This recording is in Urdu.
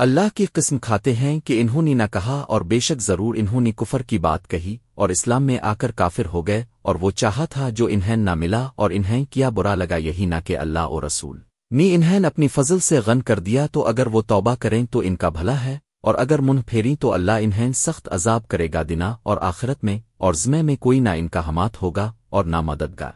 اللہ کی قسم کھاتے ہیں کہ انہوں نے نہ کہا اور بے شک ضرور انہوں نے کفر کی بات کہی اور اسلام میں آ کر کافر ہو گئے اور وہ چاہا تھا جو انہیں نہ ملا اور انہیں کیا برا لگا یہی نہ کہ اللہ اور رسول۔ نی انہیں اپنی فضل سے غن کر دیا تو اگر وہ توبہ کریں تو ان کا بھلا ہے اور اگر منہ پھیری تو اللہ انہیں سخت عذاب کرے گا دنا اور آخرت میں اور زمے میں کوئی نہ ان کا حمات ہوگا اور نہ مددگار۔